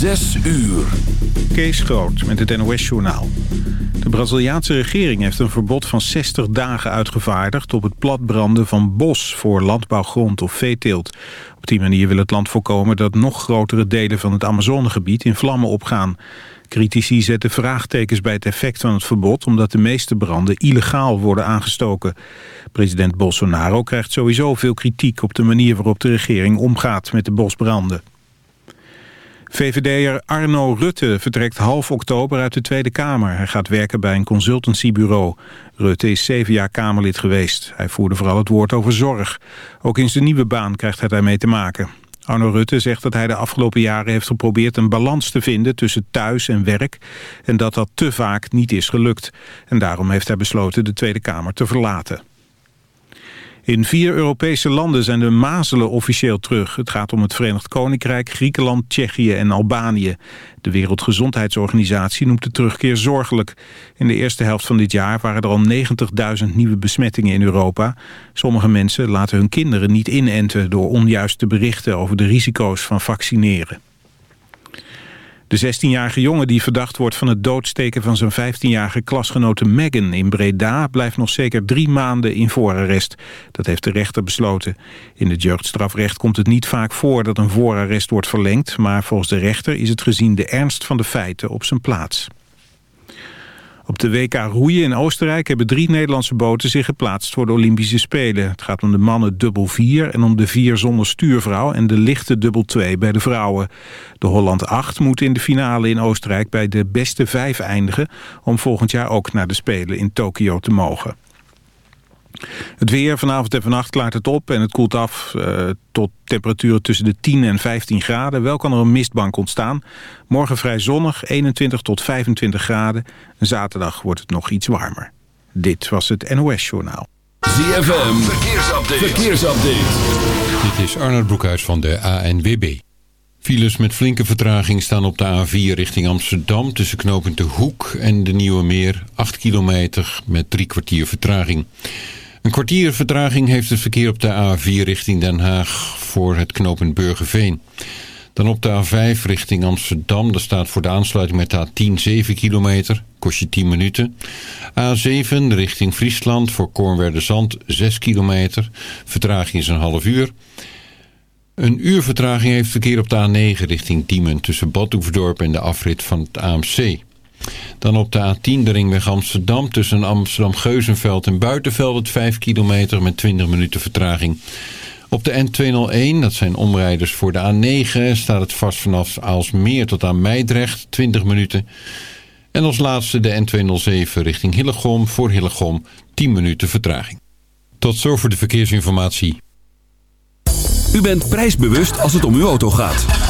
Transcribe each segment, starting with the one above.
Zes uur. Kees Groot met het NOS-journaal. De Braziliaanse regering heeft een verbod van 60 dagen uitgevaardigd... op het platbranden van bos voor landbouwgrond of veeteelt. Op die manier wil het land voorkomen dat nog grotere delen van het Amazonegebied in vlammen opgaan. Critici zetten vraagtekens bij het effect van het verbod... omdat de meeste branden illegaal worden aangestoken. President Bolsonaro krijgt sowieso veel kritiek op de manier waarop de regering omgaat met de bosbranden. VVD'er Arno Rutte vertrekt half oktober uit de Tweede Kamer. Hij gaat werken bij een consultancybureau. Rutte is zeven jaar Kamerlid geweest. Hij voerde vooral het woord over zorg. Ook in zijn nieuwe baan krijgt hij daarmee te maken. Arno Rutte zegt dat hij de afgelopen jaren heeft geprobeerd een balans te vinden tussen thuis en werk en dat dat te vaak niet is gelukt. En daarom heeft hij besloten de Tweede Kamer te verlaten. In vier Europese landen zijn de mazelen officieel terug. Het gaat om het Verenigd Koninkrijk, Griekenland, Tsjechië en Albanië. De Wereldgezondheidsorganisatie noemt de terugkeer zorgelijk. In de eerste helft van dit jaar waren er al 90.000 nieuwe besmettingen in Europa. Sommige mensen laten hun kinderen niet inenten... door onjuiste berichten over de risico's van vaccineren. De 16-jarige jongen die verdacht wordt van het doodsteken van zijn 15-jarige klasgenote Megan in Breda blijft nog zeker drie maanden in voorarrest. Dat heeft de rechter besloten. In het jeugdstrafrecht komt het niet vaak voor dat een voorarrest wordt verlengd, maar volgens de rechter is het gezien de ernst van de feiten op zijn plaats. Op de WK roeien in Oostenrijk hebben drie Nederlandse boten zich geplaatst voor de Olympische Spelen. Het gaat om de mannen dubbel 4 en om de vier zonder stuurvrouw en de lichte dubbel 2 bij de vrouwen. De Holland 8 moet in de finale in Oostenrijk bij de beste vijf eindigen om volgend jaar ook naar de Spelen in Tokio te mogen. Het weer vanavond en vannacht klaart het op en het koelt af uh, tot temperaturen tussen de 10 en 15 graden. Wel kan er een mistbank ontstaan. Morgen vrij zonnig, 21 tot 25 graden. Zaterdag wordt het nog iets warmer. Dit was het NOS Journaal. ZFM, verkeersupdate. verkeersupdate. Dit is Arnold Broekhuis van de ANWB. Files met flinke vertraging staan op de A4 richting Amsterdam... tussen knooppunt De Hoek en de Nieuwe Meer. 8 kilometer met drie kwartier vertraging. Een kwartier vertraging heeft het verkeer op de A4 richting Den Haag voor het knooppunt Burgerveen. Dan op de A5 richting Amsterdam. Daar staat voor de aansluiting met de A10 7 kilometer. Kost je 10 minuten. A7 richting Friesland voor Kornwerde Zand 6 kilometer. Vertraging is een half uur. Een uur vertraging heeft verkeer op de A9 richting Diemen... tussen Badhoevedorp en de afrit van het AMC. Dan op de A10 de ringweg Amsterdam tussen Amsterdam-Geuzenveld en Buitenveld het 5 kilometer met 20 minuten vertraging. Op de N201, dat zijn omrijders voor de A9, staat het vast vanaf Aalsmeer tot aan Meidrecht, 20 minuten. En als laatste de N207 richting Hillegom, voor Hillegom, 10 minuten vertraging. Tot zover de verkeersinformatie. U bent prijsbewust als het om uw auto gaat.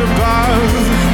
above.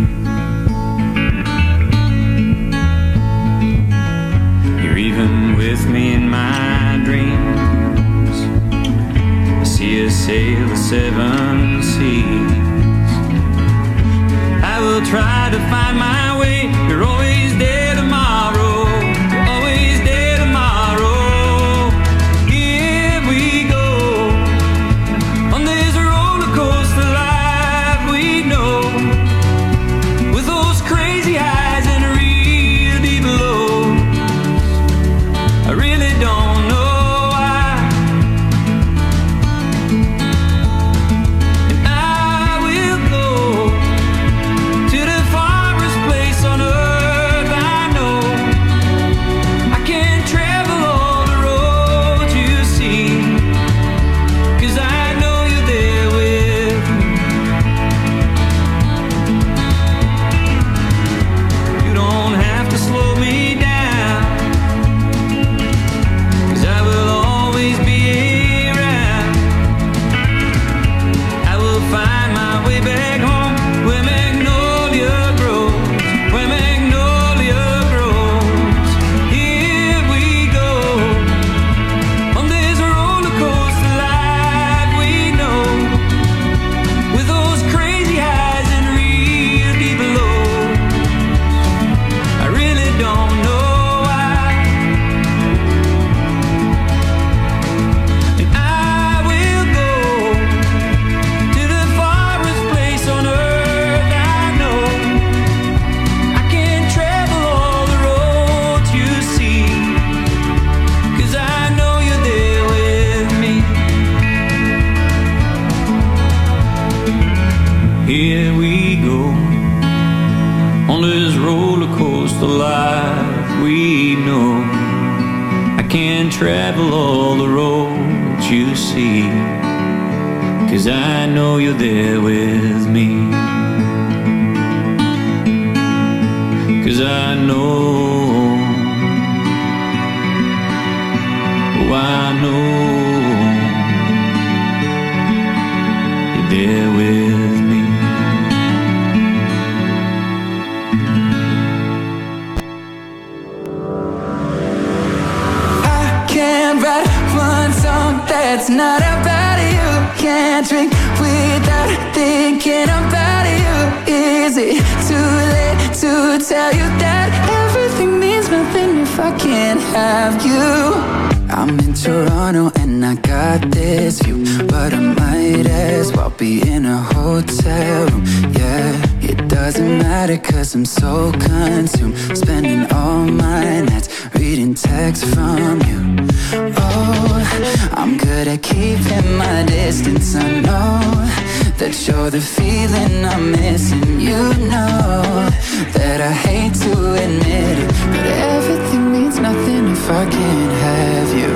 can't have you.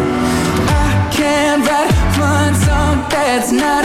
I can't write one song that's not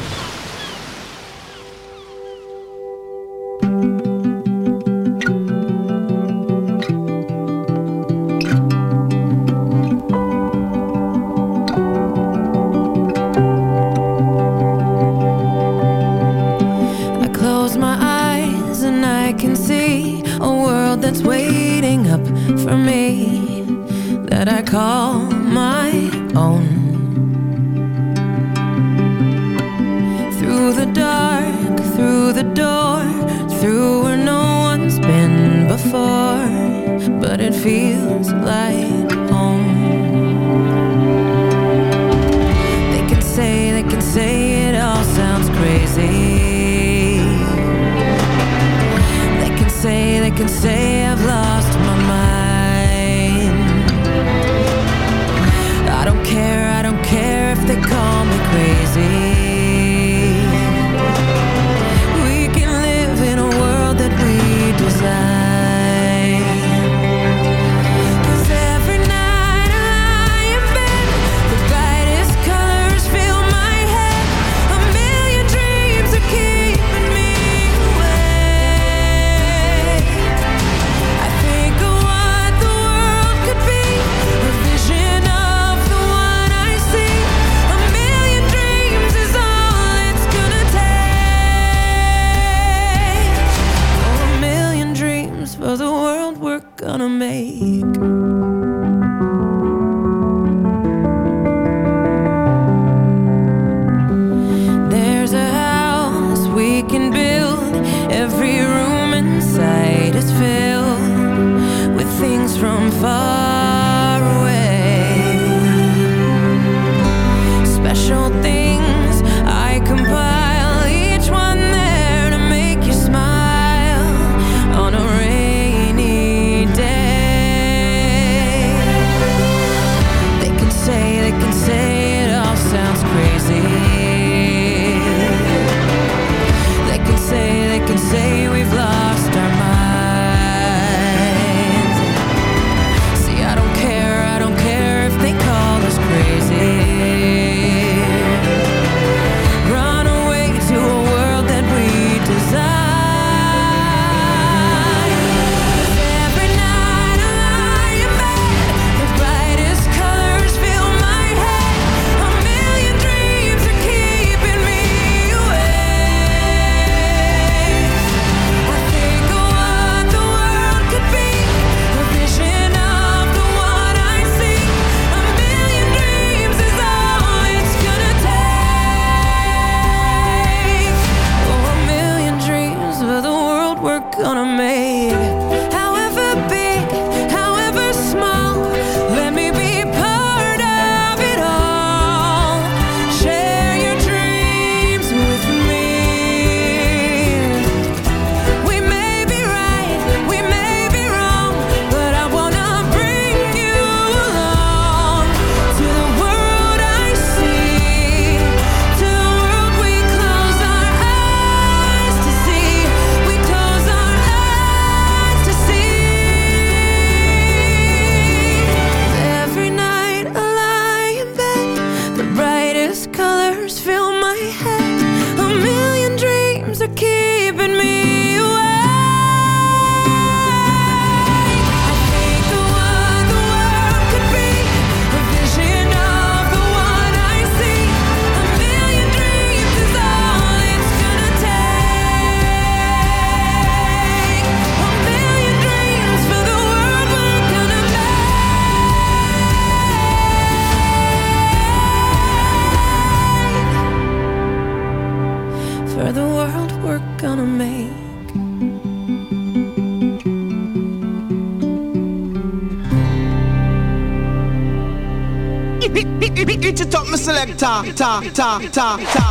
Ta, ta, ta, ta.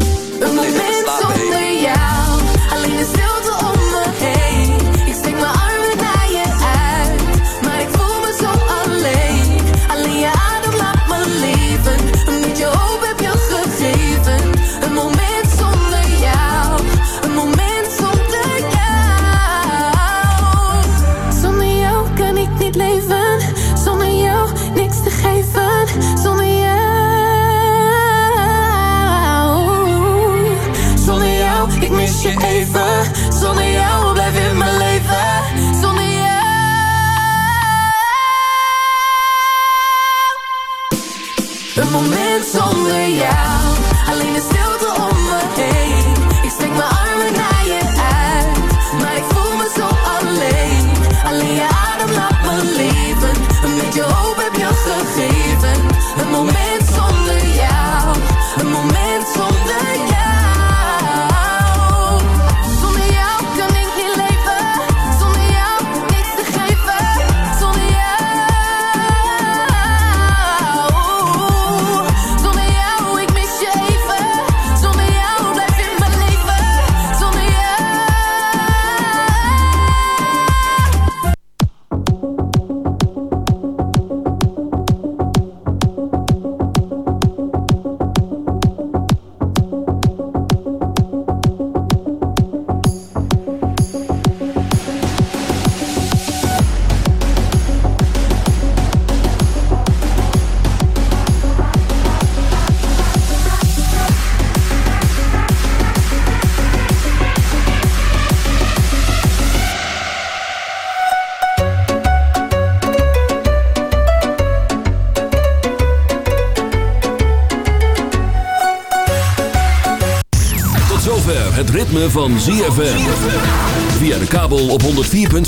Je even. Zonder jou blijf in mijn leven. Zonder jou. Een moment zonder jou. Alleen de stilte